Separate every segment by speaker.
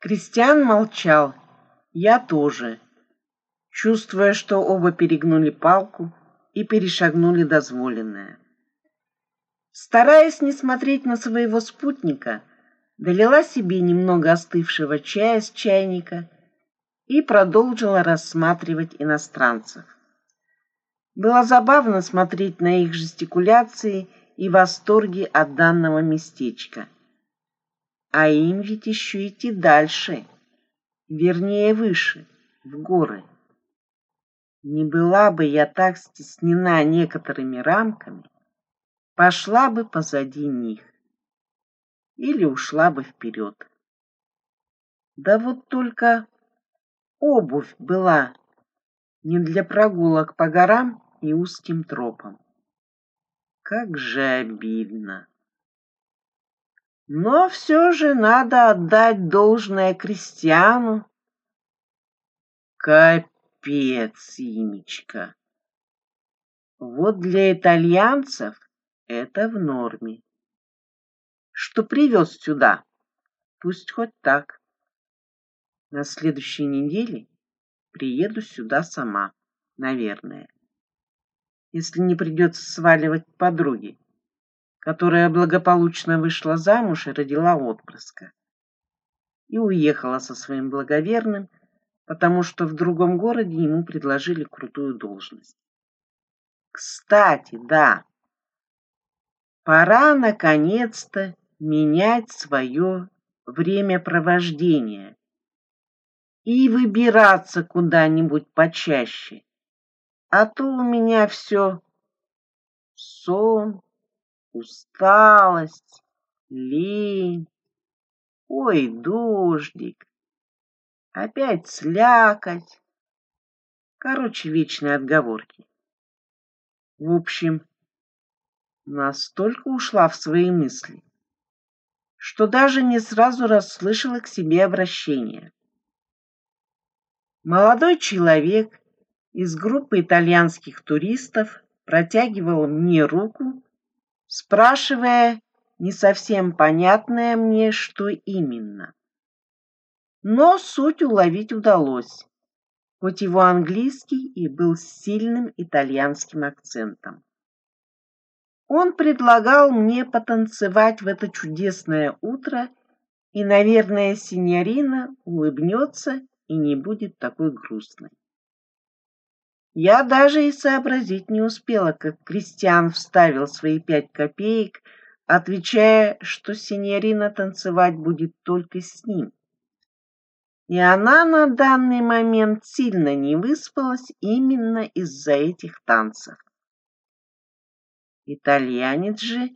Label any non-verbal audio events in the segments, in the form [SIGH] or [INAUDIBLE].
Speaker 1: Кристиан молчал, я тоже, чувствуя, что оба перегнули палку и перешагнули дозволенное. Стараясь не смотреть на своего спутника, долила себе немного остывшего чая с чайника и продолжила рассматривать иностранцев. Было забавно смотреть на их жестикуляции и восторги от данного местечка. А им ведь еще идти дальше, вернее выше, в горы. Не была бы я так стеснена некоторыми рамками, пошла бы позади них или ушла бы вперед. Да вот только обувь была не для прогулок по горам и узким тропам. Как же обидно. Но все же надо отдать должное крестьяну. Капец, Имечка. Вот для итальянцев это в норме. Что привез сюда, пусть хоть так. На следующей неделе приеду сюда сама, наверное если не придется сваливать подруги, которая благополучно вышла замуж и родила отпрыска. И уехала со своим благоверным, потому что в другом городе ему предложили крутую должность. Кстати, да, пора наконец-то менять свое времяпровождение и выбираться куда-нибудь почаще а то у меня все сон, усталость, лень. Ой, дождик, опять слякоть. Короче, вечные отговорки. В общем, настолько ушла в свои мысли, что даже не сразу расслышала к себе обращение. Молодой человек из группы итальянских туристов протягивал мне руку, спрашивая не совсем понятное мне, что именно. Но суть уловить удалось, хоть его английский и был с сильным итальянским акцентом. Он предлагал мне потанцевать в это чудесное утро, и, наверное, синьорина улыбнется и не будет такой грустной. Я даже и сообразить не успела, как Кристиан вставил свои пять копеек, отвечая, что синьорина танцевать будет только с ним. И она на данный момент сильно не выспалась именно из-за этих танцев. Итальянец же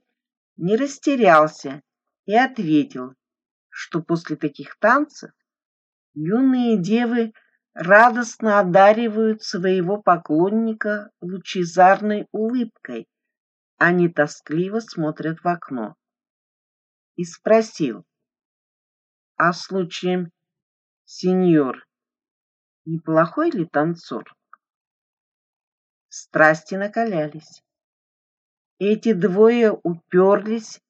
Speaker 1: не растерялся и ответил, что после таких танцев юные девы радостно одаривают своего поклонника лучезарной улыбкой, они тоскливо смотрят в окно. И спросил, а случаем сеньор неплохой ли танцор? Страсти накалялись. Эти двое уперлись,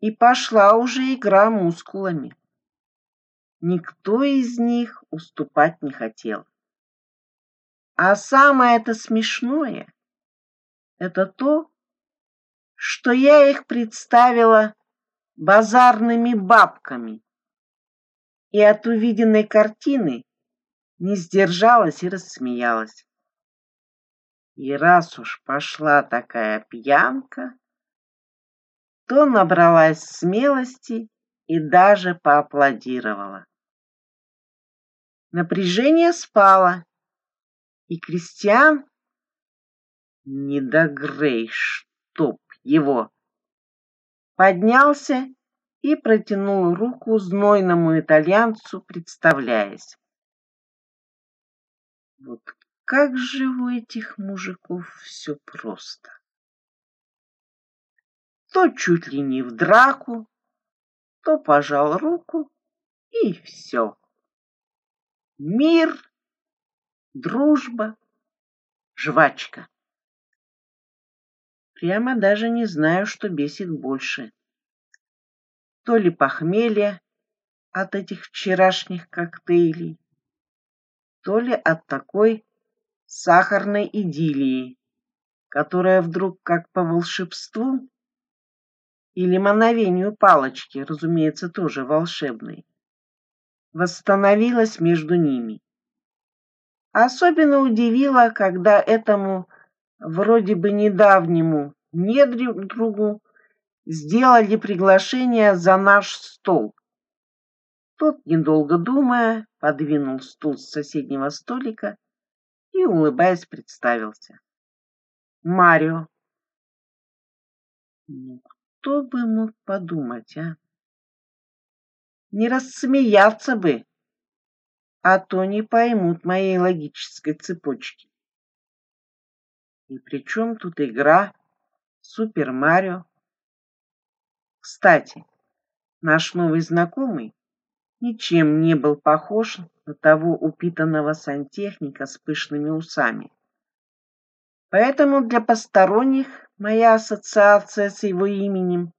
Speaker 1: и пошла уже игра мускулами. Никто из них уступать не хотел. А самое это смешное — это то, что я их представила базарными бабками. И от увиденной картины не сдержалась и рассмеялась. И раз уж пошла такая пьянка, то набралась смелости и даже поаплодировала. Напряжение спало, и Кристиан, не до Грей, чтоб его, поднялся и протянул руку знойному итальянцу, представляясь. Вот как же у этих мужиков все просто. То чуть ли не в драку, то пожал руку и все мир, дружба, жвачка. Прямо даже не знаю, что бесит больше. То ли похмелье от этих вчерашних коктейлей, то ли от такой сахарной идиллии, которая вдруг как по волшебству или мановению палочки, разумеется, тоже волшебной, восстановилась между ними. Особенно удивило, когда этому вроде бы недавнему недругу сделали приглашение за наш стол. Тот, недолго думая, подвинул стул с соседнего столика и, улыбаясь, представился. Марио. Ну, кто бы мог подумать, а? Не рассмеяться бы, а то не поймут моей логической цепочки. И при чем тут игра Супер Марио? Кстати, наш новый знакомый ничем не был похож на того упитанного сантехника с пышными усами. Поэтому для посторонних моя ассоциация с его именем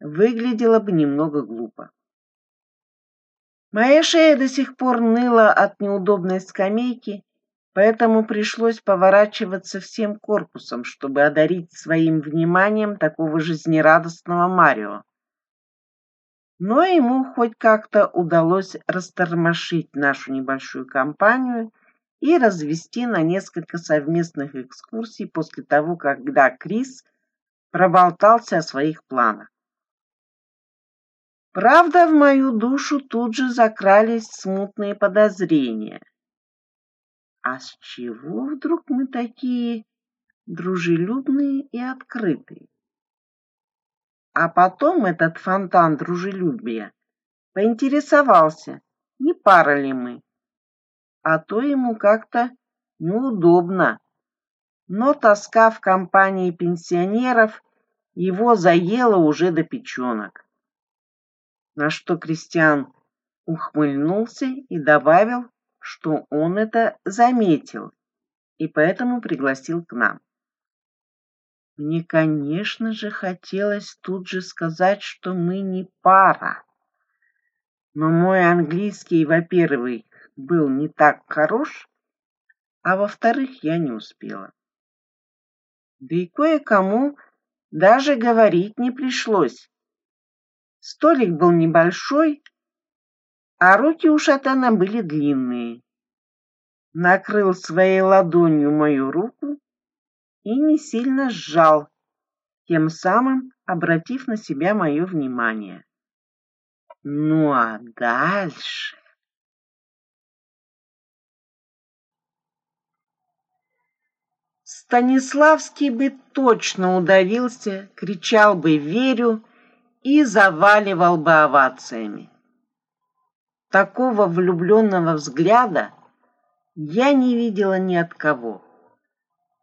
Speaker 1: выглядела бы немного глупо. Моя шея до сих пор ныла от неудобной скамейки, поэтому пришлось поворачиваться всем корпусом, чтобы одарить своим вниманием такого жизнерадостного Марио но ему хоть как-то удалось растормошить нашу небольшую компанию и развести на несколько совместных экскурсий после того, когда Крис проболтался о своих планах. Правда, в мою душу тут же закрались смутные подозрения. А с чего вдруг мы такие дружелюбные и открытые? А потом этот фонтан дружелюбия поинтересовался, не пара ли мы. А то ему как-то неудобно. Но тоска в компании пенсионеров его заела уже до печенок. На что Кристиан ухмыльнулся и добавил, что он это заметил и поэтому пригласил к нам. Мне, конечно же, хотелось тут же сказать, что мы не пара. Но мой английский, во-первых, был не так хорош, а во-вторых, я не успела. Да и кое-кому даже говорить не пришлось. Столик был небольшой, а руки у шатана были длинные. Накрыл своей ладонью мою руку и не сильно сжал, тем самым обратив на себя мое внимание. Ну а дальше... Станиславский бы точно удавился, кричал бы «Верю!» И заваливал бы овациями. Такого влюбленного взгляда я не видела ни от кого.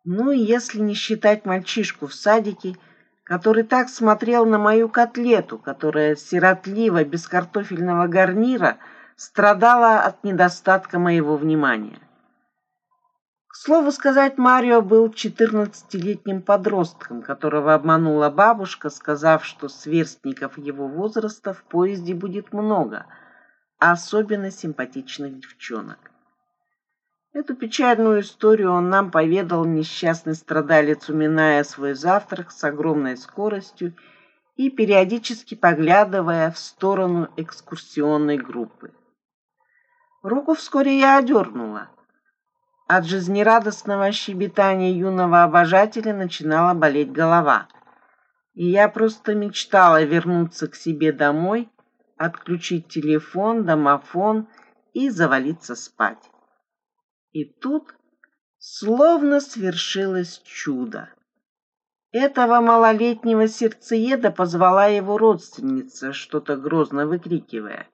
Speaker 1: Ну, если не считать мальчишку в садике, который так смотрел на мою котлету, которая сиротливо, без картофельного гарнира, страдала от недостатка моего внимания. К слову сказать, Марио был четырнадцатилетним подростком, которого обманула бабушка, сказав, что сверстников его возраста в поезде будет много, а особенно симпатичных девчонок. Эту печальную историю он нам поведал несчастный страдалец, уминая свой завтрак с огромной скоростью и периодически поглядывая в сторону экскурсионной группы. Руку вскоре я одернула. От жизнерадостного щебетания юного обожателя начинала болеть голова. И я просто мечтала вернуться к себе домой, отключить телефон, домофон и завалиться спать. И тут словно свершилось чудо. Этого малолетнего сердцееда позвала его родственница, что-то грозно выкрикивая.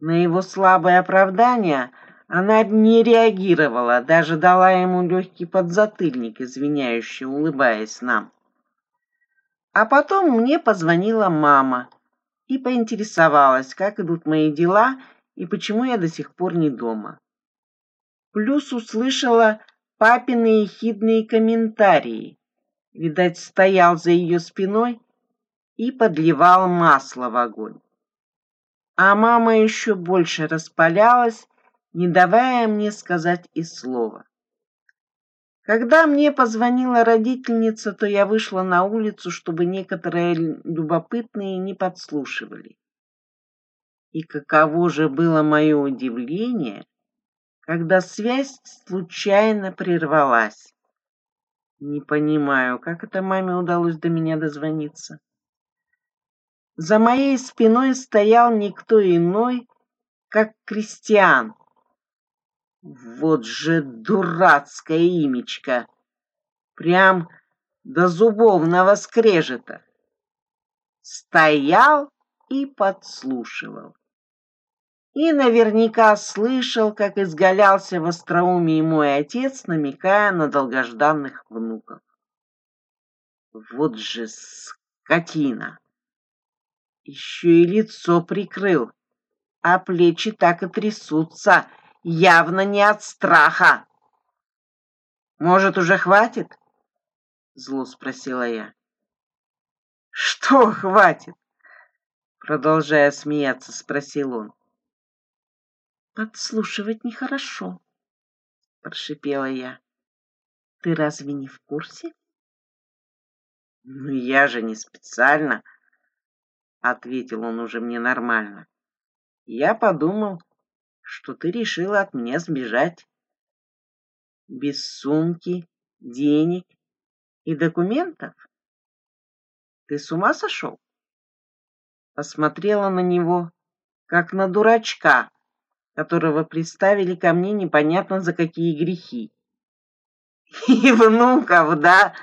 Speaker 1: На его слабое оправдание она не реагировала, даже дала ему легкий подзатыльник, извиняющий, улыбаясь нам. А потом мне позвонила мама и поинтересовалась, как идут мои дела и почему я до сих пор не дома. Плюс услышала папины ехидные комментарии. Видать, стоял за ее спиной и подливал масло в огонь. а мама еще больше распалялась, не давая мне сказать и слова. Когда мне позвонила родительница, то я вышла на улицу, чтобы некоторые любопытные не подслушивали. И каково же было мое удивление, когда связь случайно прервалась. Не понимаю, как это маме удалось до меня дозвониться. За моей спиной стоял никто иной, как Кристиан. Вот же дурацкое имечко! Прям до зубовного скрежета. Стоял и подслушивал и наверняка слышал, как изгалялся в остроумии мой отец, намекая на долгожданных внуков. Вот же скотина! Еще и лицо прикрыл, а плечи так и трясутся, явно не от страха. Может, уже хватит? Зло спросила я. Что хватит? Продолжая смеяться, спросил он. Подслушивать нехорошо, прошипела я. Ты разве не в курсе? Ну я же не специально, ответил он уже мне нормально. Я подумал, что ты решила от меня сбежать. Без сумки, денег и документов? Ты с ума сошел? Посмотрела на него, как на дурачка, которого приставили ко мне непонятно за какие грехи. [LAUGHS] И внуков, да,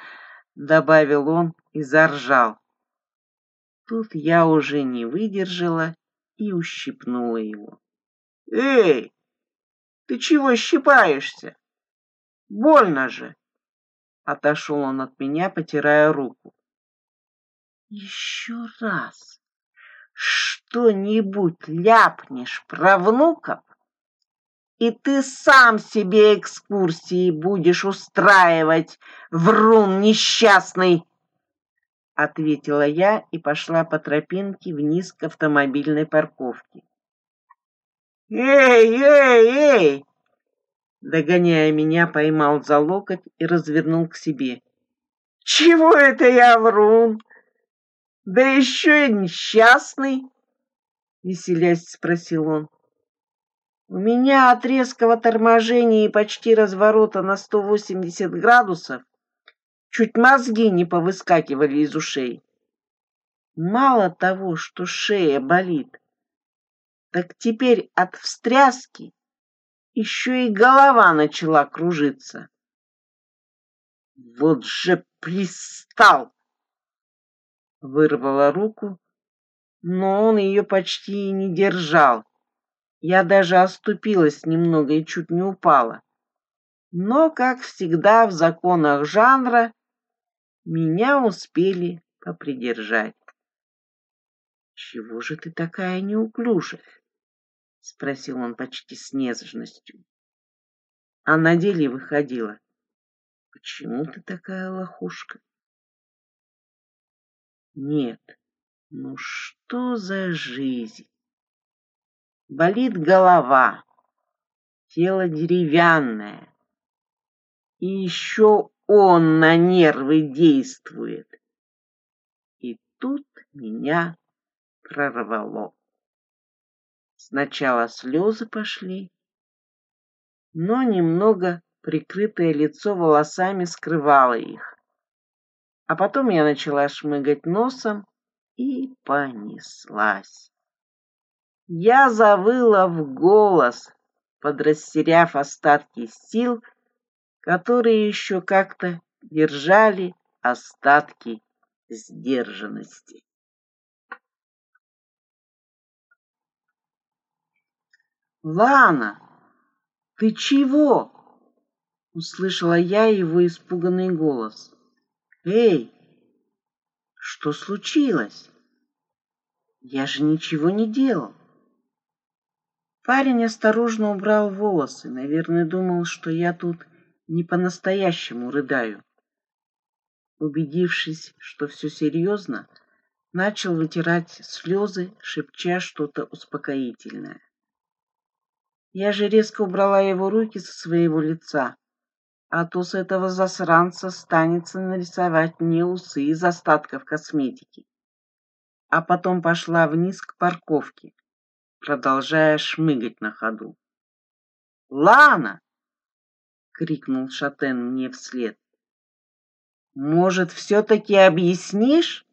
Speaker 1: добавил он и заржал. Тут я уже не выдержала и ущипнула его. Эй, ты чего щипаешься? Больно же. Отошел он от меня, потирая руку. Еще раз что-нибудь ляпнешь про внуков, и ты сам себе экскурсии будешь устраивать, врун несчастный, ответила я и пошла по тропинке вниз к автомобильной парковке. Эй, эй, эй! Догоняя меня, поймал за локоть и развернул к себе. Чего это я врун? Да еще и несчастный, веселясь спросил он. У меня от резкого торможения и почти разворота на 180 градусов чуть мозги не повыскакивали из ушей. Мало того, что шея болит, так теперь от встряски еще и голова начала кружиться. Вот же пристал! Вырвала руку, но он ее почти не держал. Я даже оступилась немного и чуть не упала. Но, как всегда в законах жанра, меня успели попридержать. «Чего же ты такая неуклюжая?» — спросил он почти с нежностью. А на деле выходила. «Почему ты такая лохушка?» «Нет, ну что за жизнь?» Болит голова, тело деревянное. И еще он на нервы действует. И тут меня прорвало. Сначала слезы пошли, но немного прикрытое лицо волосами скрывало их. А потом я начала шмыгать носом и понеслась. Я завыла в голос, подрастеряв остатки сил, которые еще как-то держали остатки сдержанности. Лана, ты чего? Услышала я его испуганный голос. Эй, что случилось? Я же ничего не делал. Парень осторожно убрал волосы, наверное, думал, что я тут не по-настоящему рыдаю. Убедившись, что все серьезно, начал вытирать слезы, шепча что-то успокоительное. Я же резко убрала его руки со своего лица, а то с этого засранца станется нарисовать мне усы из остатков косметики. А потом пошла вниз к парковке, продолжая шмыгать на ходу. «Лана!» — крикнул Шатен мне вслед. «Может, все-таки объяснишь?»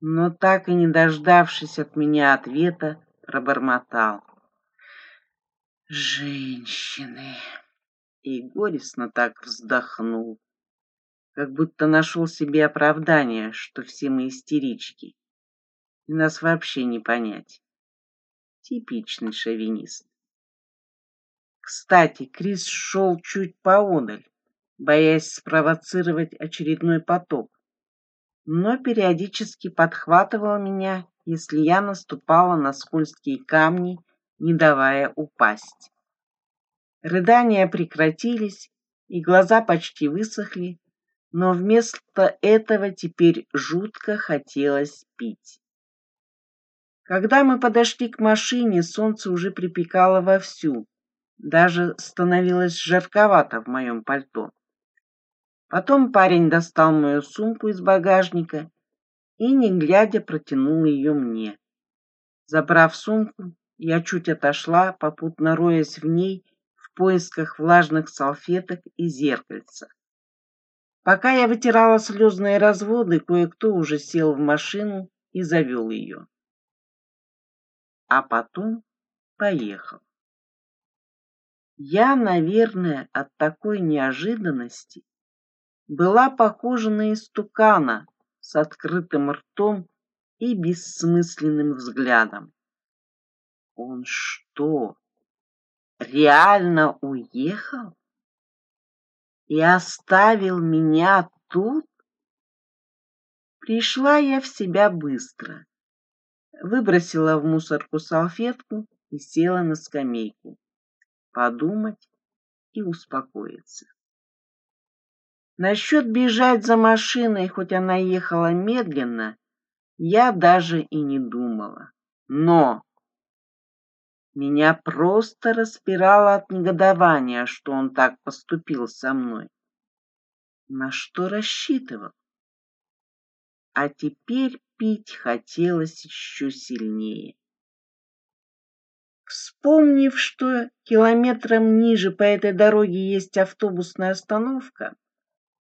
Speaker 1: Но так и не дождавшись от меня ответа, пробормотал. «Женщины!» И горестно так вздохнул, как будто нашел себе оправдание, что все мы истерички, и нас вообще не понять. Типичный шовинист. Кстати, Крис шел чуть поодаль, боясь спровоцировать очередной потоп, но периодически подхватывал меня, если я наступала на скользкие камни, не давая упасть. Рыдания прекратились, и глаза почти высохли, но вместо этого теперь жутко хотелось пить. Когда мы подошли к машине, солнце уже припекало вовсю, даже становилось жарковато в моем пальто. Потом парень достал мою сумку из багажника и, не глядя, протянул ее мне. Забрав сумку, я чуть отошла, попутно роясь в ней в поисках влажных салфеток и зеркальца. Пока я вытирала слезные разводы, кое-кто уже сел в машину и завел ее. А потом поехал. Я, наверное, от такой неожиданности была похожа на истукана с открытым ртом и бессмысленным взглядом. Он что, реально уехал? И оставил меня тут? Пришла я в себя быстро. Выбросила в мусорку салфетку и села на скамейку. Подумать и успокоиться. Насчет бежать за машиной, хоть она ехала медленно, я даже и не думала. Но меня просто распирало от негодования, что он так поступил со мной. На что рассчитывал? А теперь пить хотелось еще сильнее. Вспомнив, что километром ниже по этой дороге есть автобусная остановка,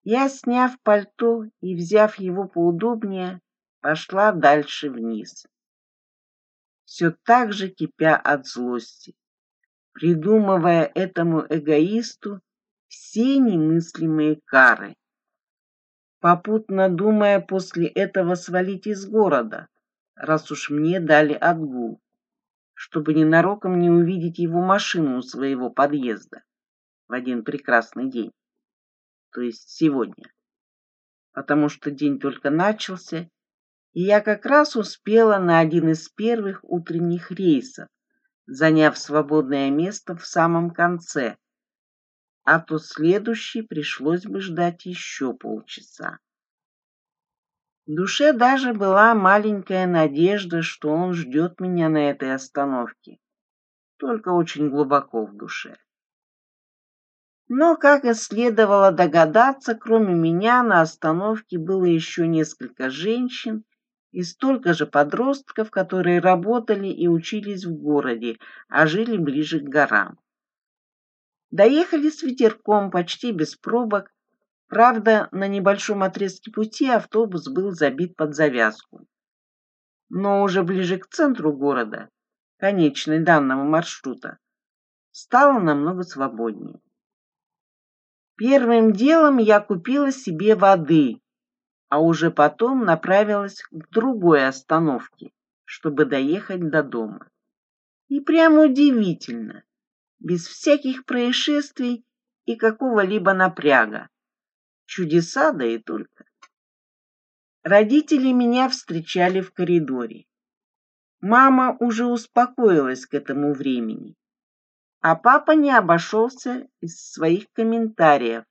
Speaker 1: я, сняв пальто и взяв его поудобнее, пошла дальше вниз все так же кипя от злости, придумывая этому эгоисту все немыслимые кары, попутно думая после этого свалить из города, раз уж мне дали отгул, чтобы ненароком не увидеть его машину у своего подъезда в один прекрасный день, то есть сегодня, потому что день только начался, и я как раз успела на один из первых утренних рейсов, заняв свободное место в самом конце, а то следующий пришлось бы ждать еще полчаса. В душе даже была маленькая надежда, что он ждет меня на этой остановке, только очень глубоко в душе. Но, как и следовало догадаться, кроме меня на остановке было еще несколько женщин, и столько же подростков, которые работали и учились в городе, а жили ближе к горам. Доехали с ветерком почти без пробок, правда, на небольшом отрезке пути автобус был забит под завязку. Но уже ближе к центру города, конечной данного маршрута, стало намного свободнее. Первым делом я купила себе воды а уже потом направилась к другой остановке, чтобы доехать до дома. И прямо удивительно, без всяких происшествий и какого-либо напряга. Чудеса, да и только. Родители меня встречали в коридоре. Мама уже успокоилась к этому времени, а папа не обошелся из своих комментариев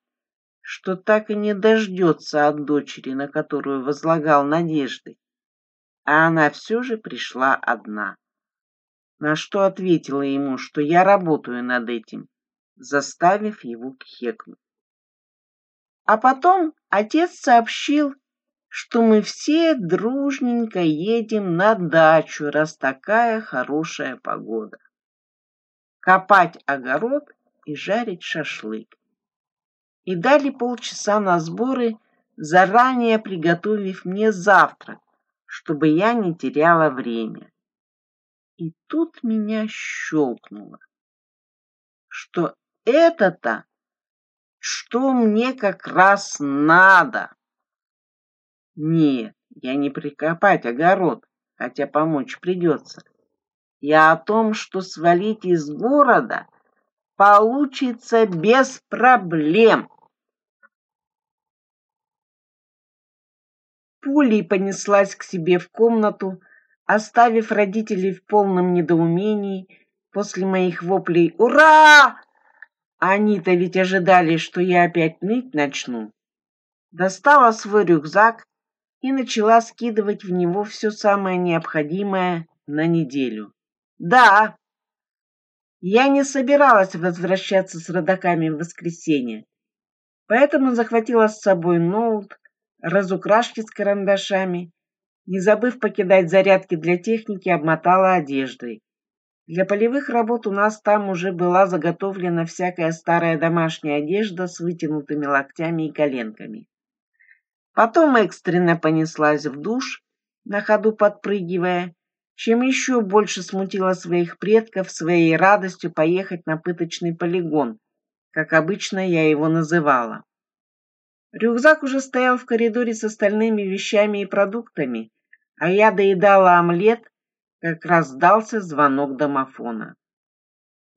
Speaker 1: что так и не дождется от дочери, на которую возлагал надежды. а она все же пришла одна. На что ответила ему, что я работаю над этим, заставив его кхекнуть. А потом отец сообщил, что мы все дружненько едем на дачу, раз такая хорошая погода. Копать огород и жарить шашлык. И дали полчаса на сборы, заранее приготовив мне завтрак, чтобы я не теряла время. И тут меня щелкнуло, что это-то, что мне как раз надо. Нет, я не прикопать огород, хотя помочь придется. Я о том, что свалить из города получится без проблем. Пулей понеслась к себе в комнату, оставив родителей в полном недоумении после моих воплей «Ура!». Они-то ведь ожидали, что я опять ныть начну. Достала свой рюкзак и начала скидывать в него все самое необходимое на неделю. Да, я не собиралась возвращаться с родаками в воскресенье, поэтому захватила с собой ноут, разукрашки с карандашами, не забыв покидать зарядки для техники, обмотала одеждой. Для полевых работ у нас там уже была заготовлена всякая старая домашняя одежда с вытянутыми локтями и коленками. Потом экстренно понеслась в душ, на ходу подпрыгивая, чем еще больше смутила своих предков своей радостью поехать на пыточный полигон, как обычно я его называла. Рюкзак уже стоял в коридоре с остальными вещами и продуктами, а я доедала омлет, как раздался звонок домофона.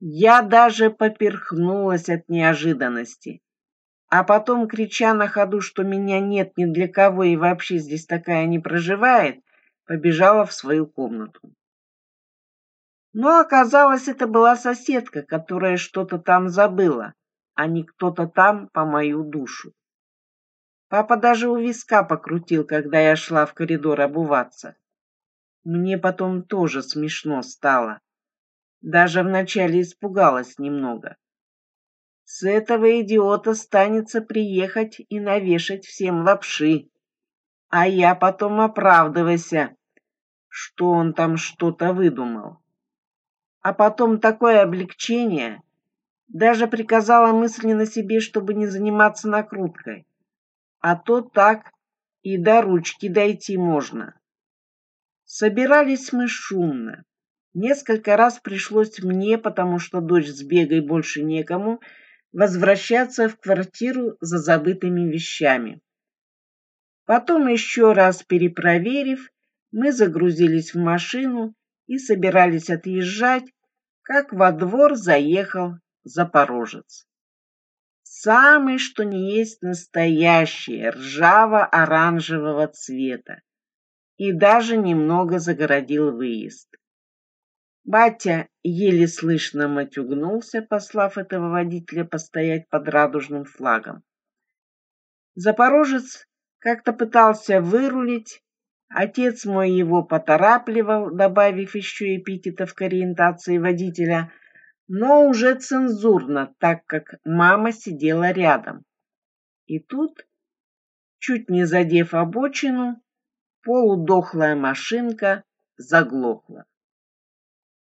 Speaker 1: Я даже поперхнулась от неожиданности, а потом, крича на ходу, что меня нет ни для кого и вообще здесь такая не проживает, побежала в свою комнату. Но оказалось, это была соседка, которая что-то там забыла, а не кто-то там по мою душу. Папа даже у виска покрутил, когда я шла в коридор обуваться. Мне потом тоже смешно стало. Даже вначале испугалась немного. С этого идиота станется приехать и навешать всем лапши. А я потом оправдывайся, что он там что-то выдумал. А потом такое облегчение. Даже приказала мысленно себе, чтобы не заниматься накруткой а то так и до ручки дойти можно. Собирались мы шумно. Несколько раз пришлось мне, потому что дочь с бегой больше некому, возвращаться в квартиру за забытыми вещами. Потом еще раз перепроверив, мы загрузились в машину и собирались отъезжать, как во двор заехал запорожец самый что ни есть настоящий, ржаво-оранжевого цвета, и даже немного загородил выезд. Батя еле слышно матюгнулся, послав этого водителя постоять под радужным флагом. Запорожец как-то пытался вырулить, отец мой его поторапливал, добавив еще эпитетов к ориентации водителя — но уже цензурно, так как мама сидела рядом. И тут, чуть не задев обочину, полудохлая машинка заглохла.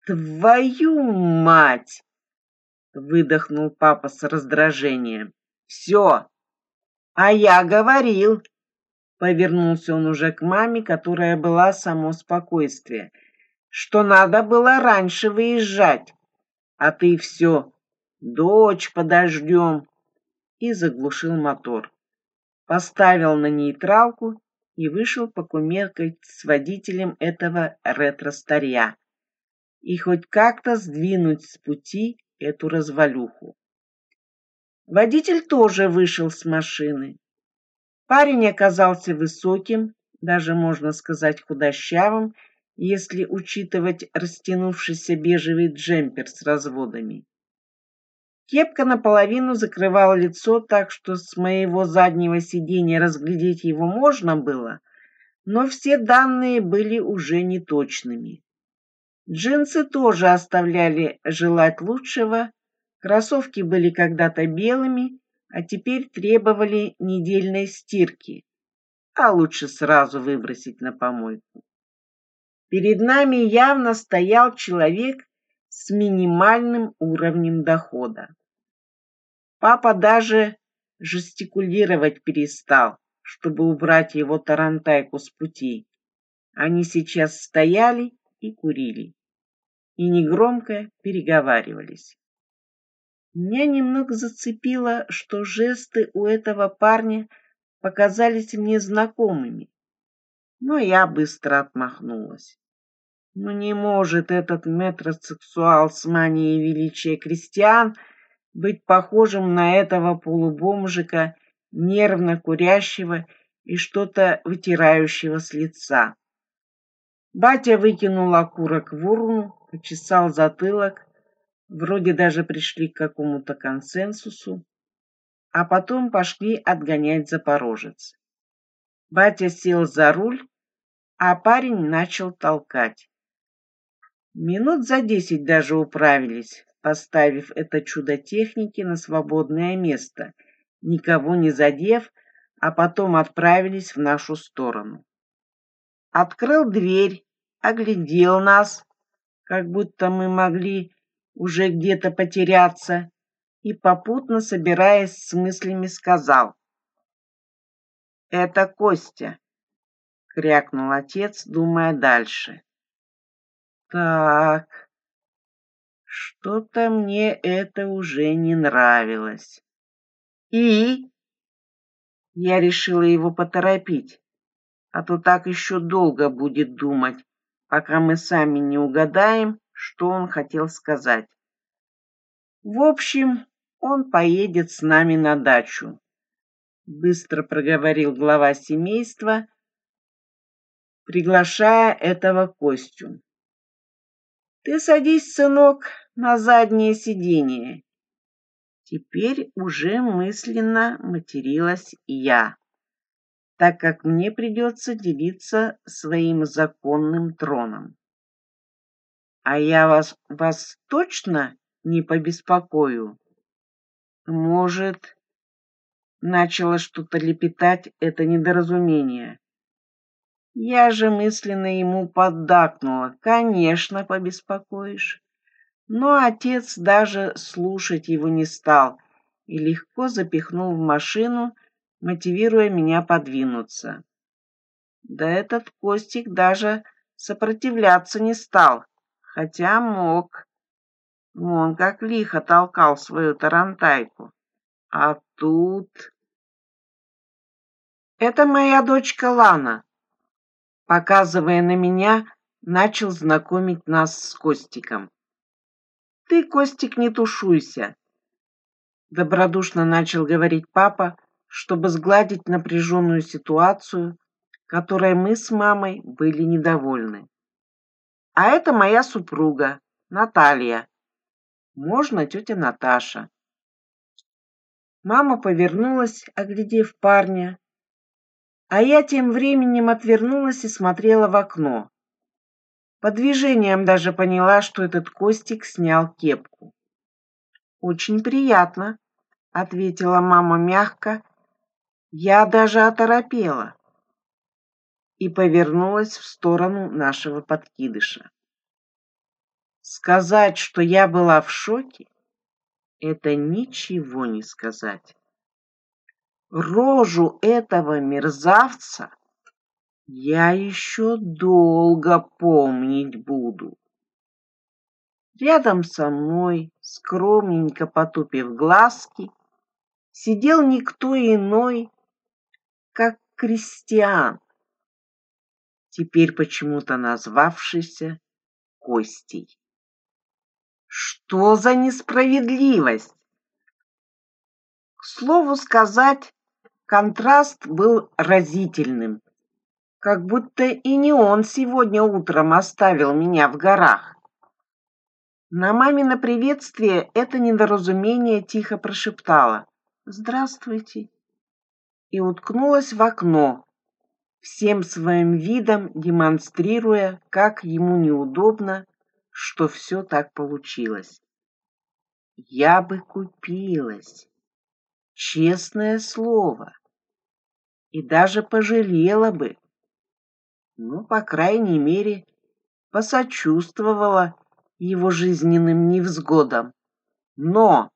Speaker 1: «Твою мать!» — выдохнул папа с раздражением. «Все! А я говорил!» Повернулся он уже к маме, которая была само спокойствие, что надо было раньше выезжать а ты все, дочь подождем, и заглушил мотор. Поставил на нейтралку и вышел покумекать с водителем этого ретро-старья и хоть как-то сдвинуть с пути эту развалюху. Водитель тоже вышел с машины. Парень оказался высоким, даже можно сказать худощавым если учитывать растянувшийся бежевый джемпер с разводами. Кепка наполовину закрывала лицо так, что с моего заднего сиденья разглядеть его можно было, но все данные были уже неточными. Джинсы тоже оставляли желать лучшего, кроссовки были когда-то белыми, а теперь требовали недельной стирки, а лучше сразу выбросить на помойку. Перед нами явно стоял человек с минимальным уровнем дохода. Папа даже жестикулировать перестал, чтобы убрать его тарантайку с пути. Они сейчас стояли и курили, и негромко переговаривались. Меня немного зацепило, что жесты у этого парня показались мне знакомыми, но я быстро отмахнулась. Ну не может этот метросексуал с манией величия крестьян быть похожим на этого полубомжика, нервно курящего и что-то вытирающего с лица. Батя выкинул окурок в урну, почесал затылок, вроде даже пришли к какому-то консенсусу, а потом пошли отгонять запорожец. Батя сел за руль, а парень начал толкать. Минут за десять даже управились, поставив это чудо техники на свободное место, никого не задев, а потом отправились в нашу сторону. Открыл дверь, оглядел нас, как будто мы могли уже где-то потеряться, и попутно, собираясь с мыслями, сказал. «Это Костя», — крякнул отец, думая дальше. Так, что-то мне это уже не нравилось. И я решила его поторопить, а то так еще долго будет думать, пока мы сами не угадаем, что он хотел сказать. В общем, он поедет с нами на дачу, быстро проговорил глава семейства, приглашая этого Костю. Ты садись, сынок, на заднее сиденье. Теперь уже мысленно материлась я, так как мне придется делиться своим законным троном. А я вас, вас точно не побеспокою? Может, начало что-то лепетать это недоразумение. Я же мысленно ему поддакнула. Конечно, побеспокоишь. Но отец даже слушать его не стал и легко запихнул в машину, мотивируя меня подвинуться. Да этот Костик даже сопротивляться не стал, хотя мог. Он как лихо толкал свою тарантайку. А тут... Это моя дочка Лана, показывая на меня, начал знакомить нас с Костиком. Ты, Костик, не тушуйся, добродушно начал говорить папа, чтобы сгладить напряженную ситуацию, которой мы с мамой были недовольны. А это моя супруга, Наталья. Можно тетя Наташа. Мама повернулась, оглядев парня, а я тем временем отвернулась и смотрела в окно. По движениям даже поняла, что этот Костик снял кепку. Очень приятно, ответила мама мягко. Я даже оторопела и повернулась в сторону нашего подкидыша. Сказать, что я была в шоке, это ничего не сказать рожу этого мерзавца я еще долго помнить буду. Рядом со мной, скромненько потупив глазки, сидел никто иной, как крестьян, теперь почему-то назвавшийся Костей. Что за несправедливость? К слову сказать, Контраст был разительным, как будто и не он сегодня утром оставил меня в горах. На мамино приветствие это недоразумение тихо прошептала «Здравствуйте» и уткнулась в окно, всем своим видом демонстрируя, как ему неудобно, что все так получилось. Я бы купилась, честное слово, и даже пожалела бы, ну, по крайней мере, посочувствовала его жизненным невзгодам. Но...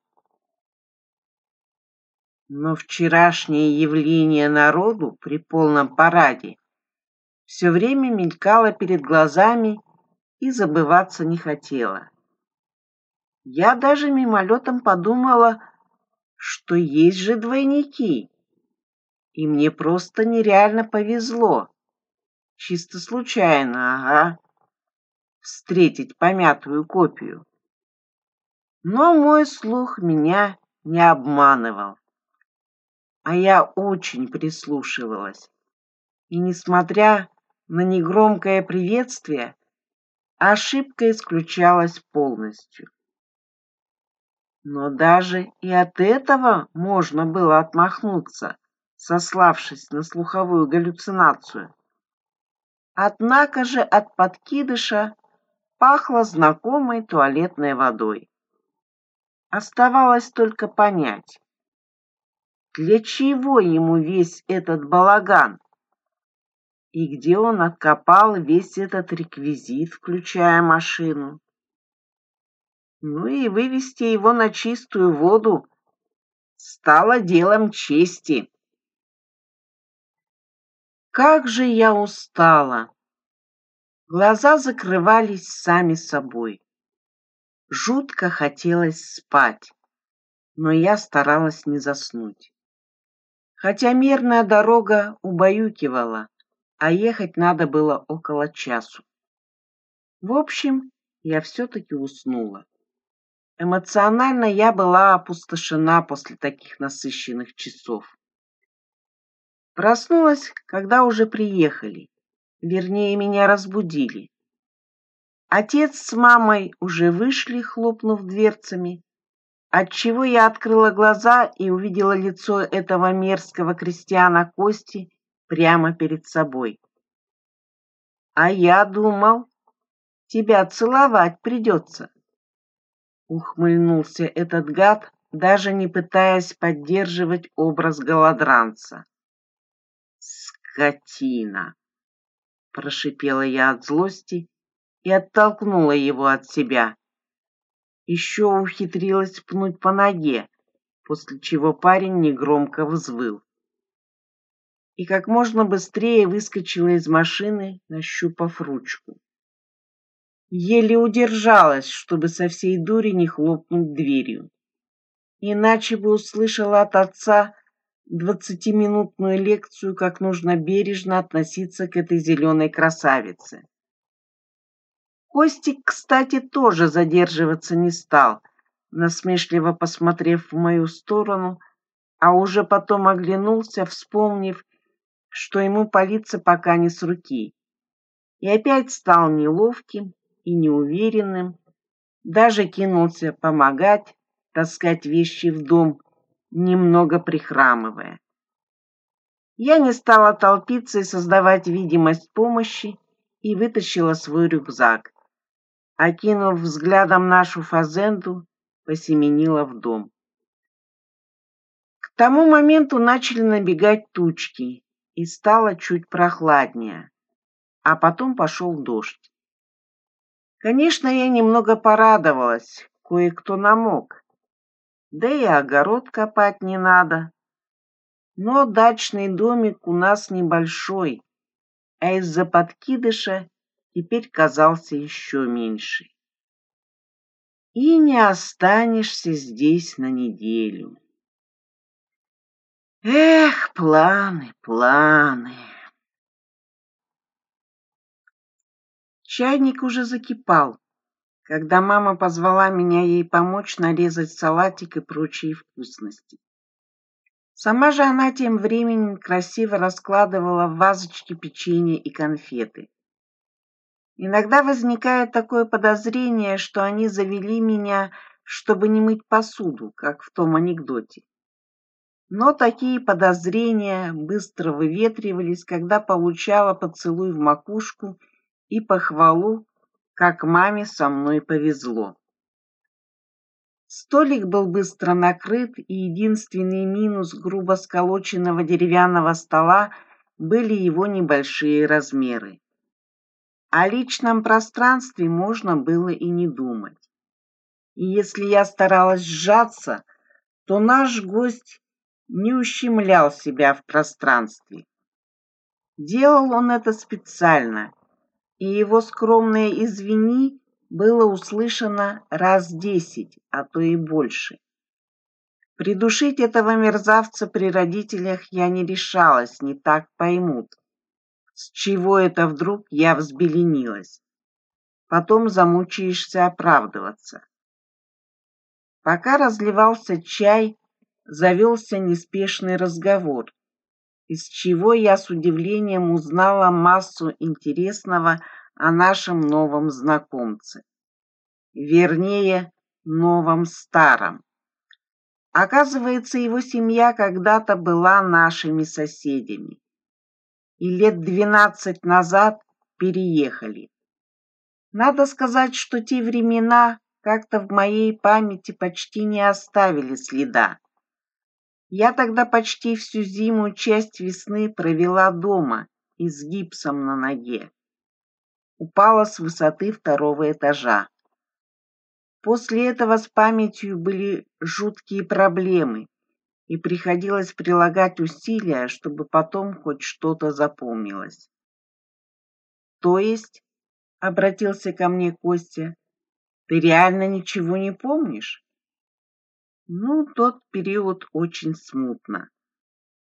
Speaker 1: Но вчерашнее явление народу при полном параде все время мелькало перед глазами и забываться не хотела. Я даже мимолетом подумала, что есть же двойники, и мне просто нереально повезло. Чисто случайно, ага. Встретить помятую копию. Но мой слух меня не обманывал. А я очень прислушивалась. И несмотря на негромкое приветствие, ошибка исключалась полностью. Но даже и от этого можно было отмахнуться, сославшись на слуховую галлюцинацию. Однако же от подкидыша пахло знакомой туалетной водой. Оставалось только понять, для чего ему весь этот балаган и где он откопал весь этот реквизит, включая машину. Ну и вывести его на чистую воду стало делом чести. Как же я устала! Глаза закрывались сами собой. Жутко хотелось спать, но я старалась не заснуть. Хотя мирная дорога убаюкивала, а ехать надо было около часу. В общем, я все-таки уснула. Эмоционально я была опустошена после таких насыщенных часов. Проснулась, когда уже приехали. Вернее, меня разбудили. Отец с мамой уже вышли, хлопнув дверцами, отчего я открыла глаза и увидела лицо этого мерзкого крестьяна Кости прямо перед собой. А я думал, тебя целовать придется. Ухмыльнулся этот гад, даже не пытаясь поддерживать образ голодранца. «Скотина!» — прошипела я от злости и оттолкнула его от себя. Еще ухитрилась пнуть по ноге, после чего парень негромко взвыл. И как можно быстрее выскочила из машины, нащупав ручку. Еле удержалась, чтобы со всей дури не хлопнуть дверью. Иначе бы услышала от отца двадцатиминутную лекцию, как нужно бережно относиться к этой зеленой красавице. Костик, кстати, тоже задерживаться не стал, насмешливо посмотрев в мою сторону, а уже потом оглянулся, вспомнив, что ему палиться пока не с руки. И опять стал неловким и неуверенным, даже кинулся помогать, таскать вещи в дом, немного прихрамывая. Я не стала толпиться и создавать видимость помощи и вытащила свой рюкзак. Окинув взглядом нашу фазенду, посеменила в дом. К тому моменту начали набегать тучки, и стало чуть прохладнее, а потом пошел дождь. Конечно, я немного порадовалась, кое-кто намок, да и огород копать не надо. Но дачный домик у нас небольшой, а из-за подкидыша теперь казался еще меньше. И не останешься здесь на неделю. Эх, планы, планы. Чайник уже закипал, когда мама позвала меня ей помочь нарезать салатик и прочие вкусности. Сама же она тем временем красиво раскладывала в вазочке печенье и конфеты. Иногда возникает такое подозрение, что они завели меня, чтобы не мыть посуду, как в том анекдоте. Но такие подозрения быстро выветривались, когда получала поцелуй в макушку и похвалу, как маме со мной повезло. Столик был быстро накрыт, и единственный минус грубо сколоченного деревянного стола были его небольшие размеры. О личном пространстве можно было и не думать. И если я старалась сжаться, то наш гость не ущемлял себя в пространстве. Делал он это специально, и его скромное «извини» было услышано раз десять, а то и больше. Придушить этого мерзавца при родителях я не решалась, не так поймут. С чего это вдруг я взбеленилась? Потом замучаешься оправдываться. Пока разливался чай, завелся неспешный разговор, из чего я с удивлением узнала массу интересного о нашем новом знакомце. Вернее, новом старом. Оказывается, его семья когда-то была нашими соседями. И лет двенадцать назад переехали. Надо сказать, что те времена как-то в моей памяти почти не оставили следа. Я тогда почти всю зиму часть весны провела дома и с гипсом на ноге упала с высоты второго этажа. После этого с памятью были жуткие проблемы, и приходилось прилагать усилия, чтобы потом хоть что-то запомнилось. То есть, обратился ко мне Костя, ты реально ничего не помнишь? Ну, тот период очень смутно.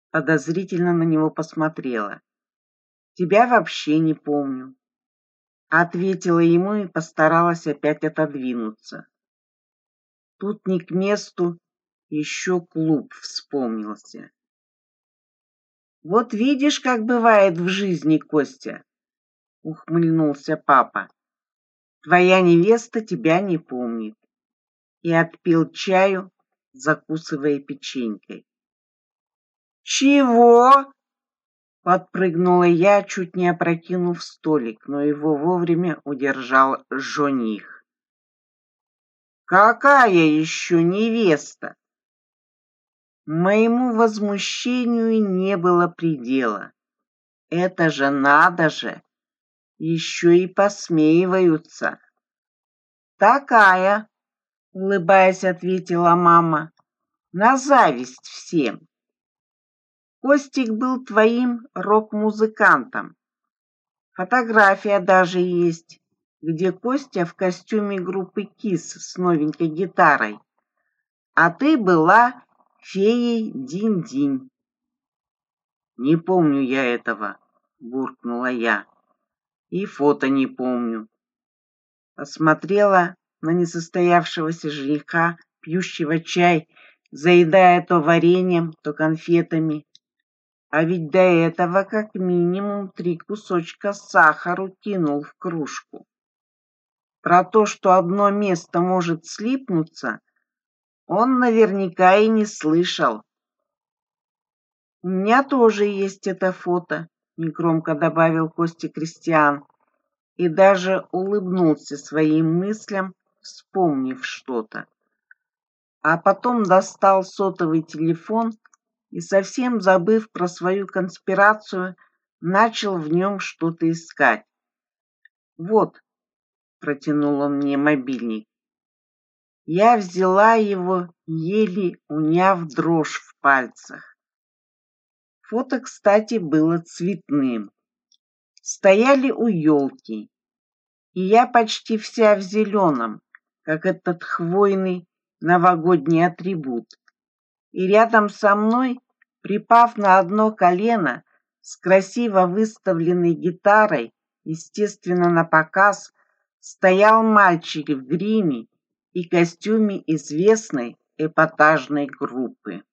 Speaker 1: Подозрительно на него посмотрела. Тебя вообще не помню ответила ему и постаралась опять отодвинуться. Тут не к месту еще клуб вспомнился. Вот видишь, как бывает в жизни, Костя, ухмыльнулся папа. Твоя невеста тебя не помнит. И отпил чаю, закусывая печенькой. Чего? Подпрыгнула я, чуть не опрокинув столик, но его вовремя удержал жених. Какая еще невеста? Моему возмущению не было предела. Это же надо же! Еще и посмеиваются. Такая, улыбаясь, ответила мама, на зависть всем. Костик был твоим рок-музыкантом. Фотография даже есть, где Костя в костюме группы Кис с новенькой гитарой, а ты была феей Динь-Динь. Не помню я этого, буркнула я. И фото не помню. Посмотрела на несостоявшегося жениха, пьющего чай, заедая то вареньем, то конфетами, а ведь до этого как минимум три кусочка сахару кинул в кружку. Про то, что одно место может слипнуться, он наверняка и не слышал. У меня тоже есть это фото, негромко добавил Костя Кристиан и даже улыбнулся своим мыслям, вспомнив что-то. А потом достал сотовый телефон и, совсем забыв про свою конспирацию, начал в нем что-то искать. «Вот», — протянул он мне мобильник. Я взяла его, еле уняв дрожь в пальцах. Фото, кстати, было цветным. Стояли у елки, и я почти вся в зеленом, как этот хвойный новогодний атрибут. И рядом со мной Припав на одно колено, с красиво выставленной гитарой, естественно, на показ, стоял мальчик в гриме и костюме известной эпатажной группы.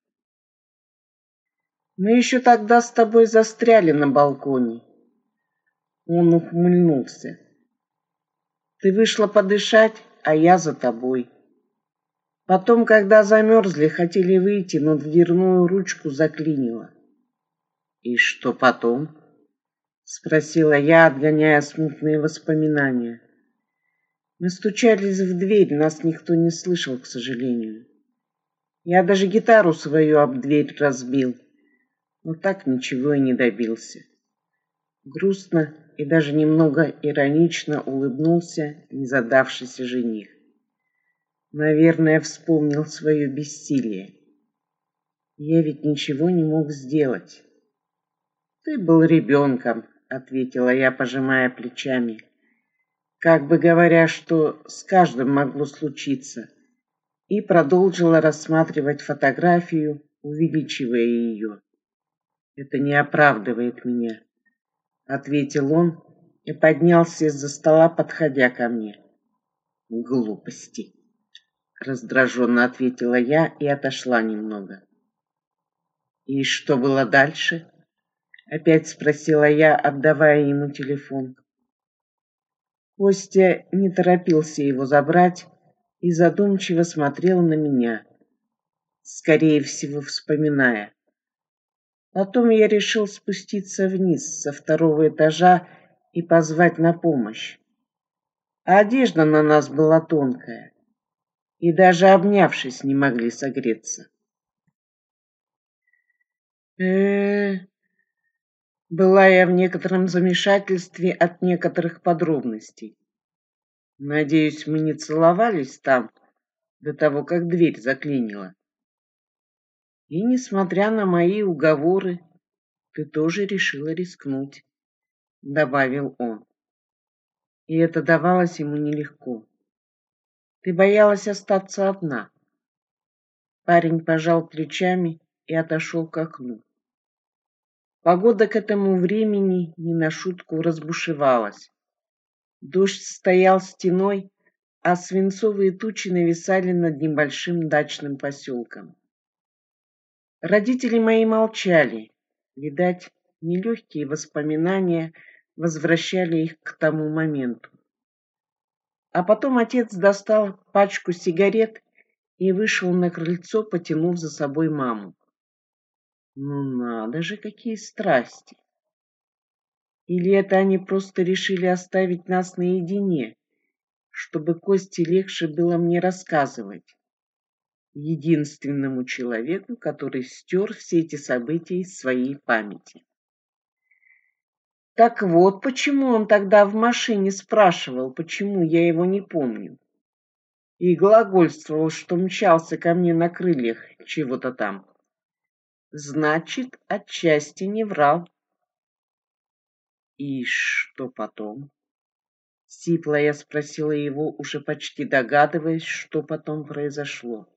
Speaker 1: Мы еще тогда с тобой застряли на балконе. Он ухмыльнулся. Ты вышла подышать, а я за тобой. Потом, когда замерзли, хотели выйти, но дверную ручку заклинило. «И что потом?» — спросила я, отгоняя смутные воспоминания. Мы стучались в дверь, нас никто не слышал, к сожалению. Я даже гитару свою об дверь разбил, но так ничего и не добился. Грустно и даже немного иронично улыбнулся незадавшийся жених. Наверное, вспомнил свое бессилие. Я ведь ничего не мог сделать. Ты был ребенком, ответила я, пожимая плечами. Как бы говоря, что с каждым могло случиться. И продолжила рассматривать фотографию, увеличивая ее. Это не оправдывает меня, ответил он и поднялся из-за стола, подходя ко мне. Глупости раздраженно ответила я и отошла немного. И что было дальше? Опять спросила я, отдавая ему телефон. Костя не торопился его забрать и задумчиво смотрел на меня, скорее всего, вспоминая. Потом я решил спуститься вниз со второго этажа и позвать на помощь. А одежда на нас была тонкая и даже обнявшись не могли согреться. Э, была я в некотором замешательстве от некоторых подробностей. Надеюсь, мы не целовались там до того, как дверь заклинила. И, несмотря на мои уговоры, ты тоже решила рискнуть, — добавил он. И это давалось ему нелегко. Ты боялась остаться одна. Парень пожал плечами и отошел к окну. Погода к этому времени не на шутку разбушевалась. Дождь стоял стеной, а свинцовые тучи нависали над небольшим дачным поселком. Родители мои молчали. Видать, нелегкие воспоминания возвращали их к тому моменту. А потом отец достал пачку сигарет и вышел на крыльцо, потянув за собой маму. Ну надо же, какие страсти! Или это они просто решили оставить нас наедине, чтобы Косте легче было мне рассказывать? Единственному человеку, который стер все эти события из своей памяти. Так вот, почему он тогда в машине спрашивал, почему я его не помню. И глагольствовал, что мчался ко мне на крыльях чего-то там. Значит, отчасти не врал. И что потом? Сипло я спросила его, уже почти догадываясь, что потом произошло.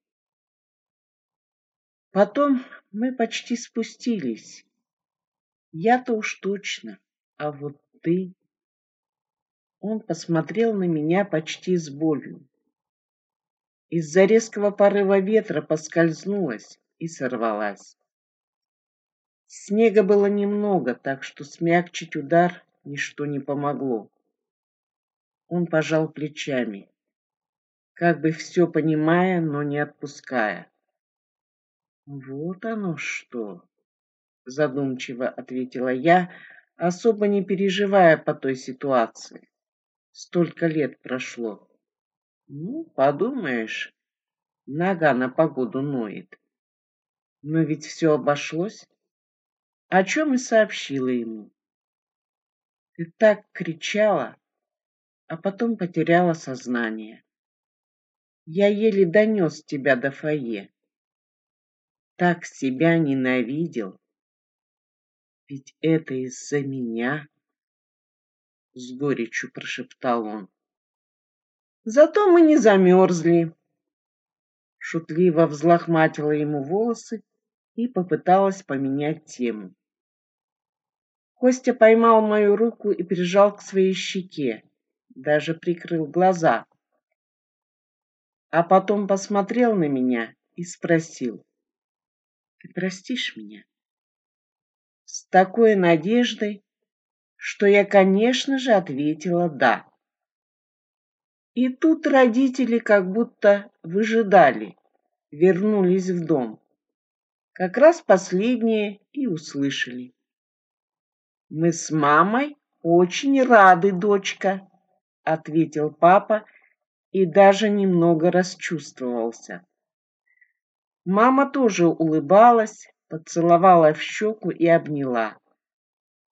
Speaker 1: Потом мы почти спустились. Я-то уж точно. А вот ты... Он посмотрел на меня почти с болью. Из-за резкого порыва ветра поскользнулась и сорвалась. Снега было немного, так что смягчить удар ничто не помогло. Он пожал плечами, как бы все понимая, но не отпуская. Вот оно что, задумчиво ответила я, особо не переживая по той ситуации. Столько лет прошло. Ну, подумаешь, нога на погоду ноет. Но ведь все обошлось. О чем и сообщила ему. Ты так кричала, а потом потеряла сознание. Я еле донес тебя до фойе. Так себя ненавидел. Ведь это из-за меня, с горечью прошептал он. Зато мы не замерзли. Шутливо взлохматила ему волосы и попыталась поменять тему. Костя поймал мою руку и прижал к своей щеке, даже прикрыл глаза. А потом посмотрел на меня и спросил, «Ты простишь меня?» с такой надеждой, что я, конечно же, ответила «да». И тут родители как будто выжидали, вернулись в дом. Как раз последние и услышали. «Мы с мамой очень рады, дочка», — ответил папа и даже немного расчувствовался. Мама тоже улыбалась, поцеловала в щеку и обняла.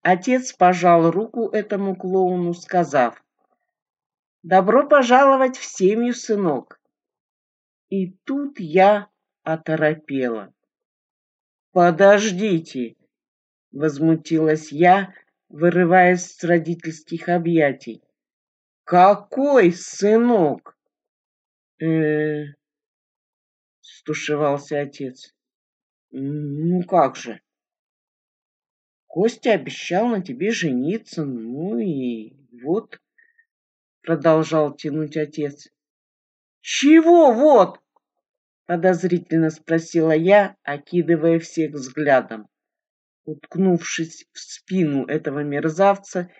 Speaker 1: Отец пожал руку этому клоуну, сказав, «Добро пожаловать в семью, сынок!» И тут я оторопела. «Подождите!» — возмутилась я, вырываясь с родительских объятий. «Какой сынок?» э стушевался отец. «Ну как же?» Костя обещал на тебе жениться, ну и вот, продолжал тянуть отец. Чего вот? Подозрительно спросила я, окидывая всех взглядом, уткнувшись в спину этого мерзавца,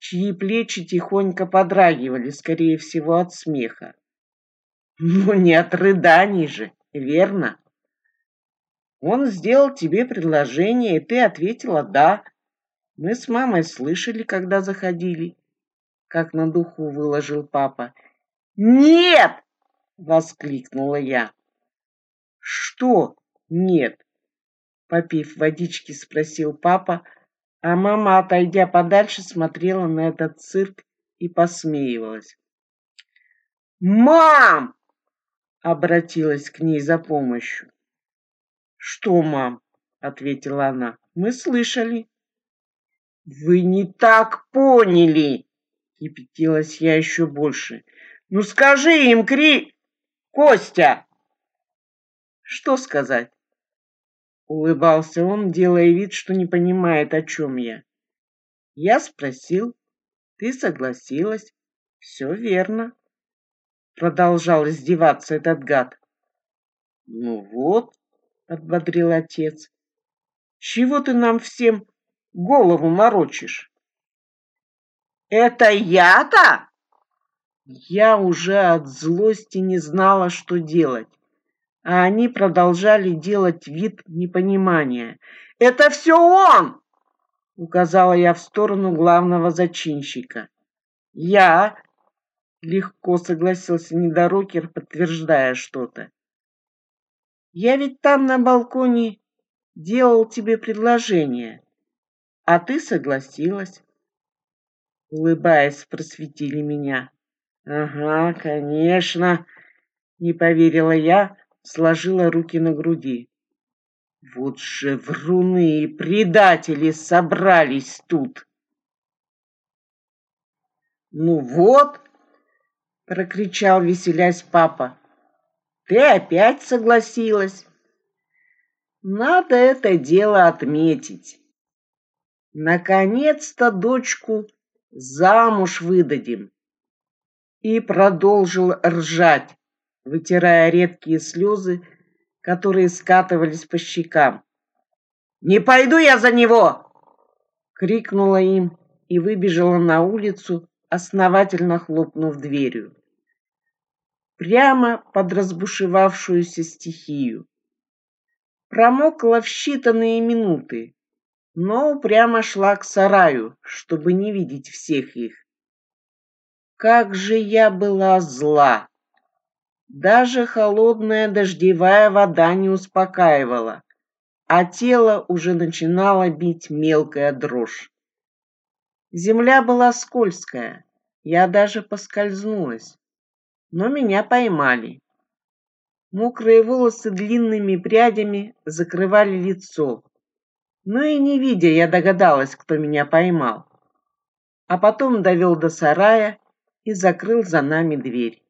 Speaker 1: чьи плечи тихонько подрагивали, скорее всего, от смеха. Ну, не от рыданий же, верно? Он сделал тебе предложение, и ты ответила «да». Мы с мамой слышали, когда заходили. Как на духу выложил папа. «Нет!» — воскликнула я. «Что нет?» Попив водички, спросил папа, а мама, отойдя подальше, смотрела на этот цирк и посмеивалась. «Мам!» — обратилась к ней за помощью. «Что, мам?» — ответила она. «Мы слышали». «Вы не так поняли!» — кипятилась я еще больше. «Ну скажи им, Кри... Костя!» «Что сказать?» Улыбался он, делая вид, что не понимает, о чем я. Я спросил, ты согласилась. Все верно. Продолжал издеваться этот гад. Ну вот, подбодрил отец. Чего ты нам всем голову морочишь? Это я-то? Я уже от злости не знала, что делать, а они продолжали делать вид непонимания. Это все он! Указала я в сторону главного зачинщика. Я легко согласился недорокер, подтверждая что-то. Я ведь там на балконе делал тебе предложение, а ты согласилась. Улыбаясь, просветили меня. Ага, конечно, не поверила я, сложила руки на груди. Вот же вруны и предатели собрались тут. Ну вот, прокричал, веселясь папа. Ты опять согласилась. Надо это дело отметить. Наконец-то дочку замуж выдадим. И продолжил ржать, вытирая редкие слезы, которые скатывались по щекам. «Не пойду я за него!» — крикнула им и выбежала на улицу, основательно хлопнув дверью прямо под разбушевавшуюся стихию. Промокла в считанные минуты, но упрямо шла к сараю, чтобы не видеть всех их. Как же я была зла! Даже холодная дождевая вода не успокаивала, а тело уже начинало бить мелкая дрожь. Земля была скользкая, я даже поскользнулась но меня поймали. Мокрые волосы длинными прядями закрывали лицо. Но и не видя, я догадалась, кто меня поймал. А потом довел до сарая и закрыл за нами дверь.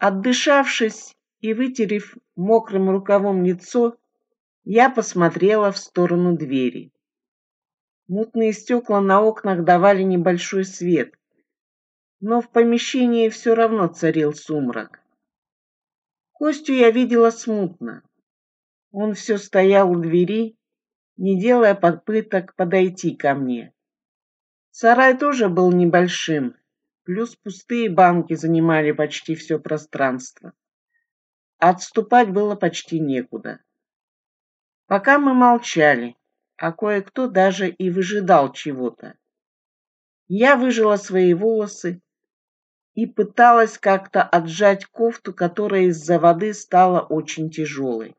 Speaker 1: Отдышавшись и вытерев мокрым рукавом лицо, я посмотрела в сторону двери. Мутные стекла на окнах давали небольшой свет, но в помещении все равно царил сумрак. Костю я видела смутно. Он все стоял у двери, не делая попыток подойти ко мне. Сарай тоже был небольшим, плюс пустые банки занимали почти все пространство. Отступать было почти некуда. Пока мы молчали, а кое-кто даже и выжидал чего-то. Я выжила свои волосы и пыталась как-то отжать кофту, которая из-за воды стала очень тяжелой.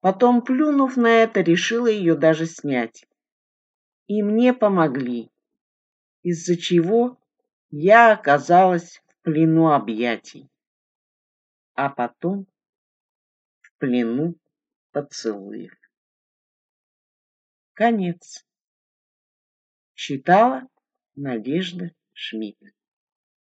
Speaker 1: Потом, плюнув на это, решила ее даже снять. И мне помогли, из-за чего я оказалась в плену объятий, а потом в плену поцелуев. Конец. Читала Надежда Шмидт.